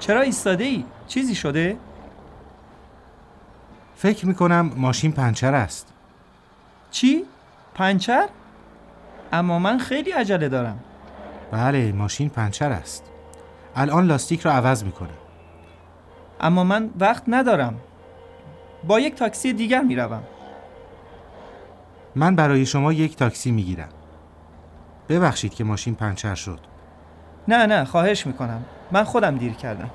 چرا ایستاده ای؟ چیزی شده؟ فکر می‌کنم ماشین پنچر است. چی؟ پنچر؟ اما من خیلی عجله دارم. بله ماشین پنچر است. الان لاستیک را عوض می‌کنم. اما من وقت ندارم. با یک تاکسی دیگر می‌روم. من برای شما یک تاکسی می‌گیرم. ببخشید که ماشین پنچر شد. نه نه خواهش می‌کنم. من خودم دیر کردم.